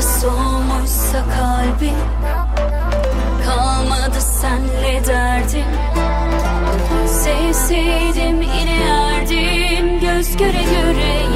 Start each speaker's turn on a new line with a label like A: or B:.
A: Nasıl soğumuşsa kalbim. Kalmadı senle derdim. Sevseydim inerdim Göz göre göre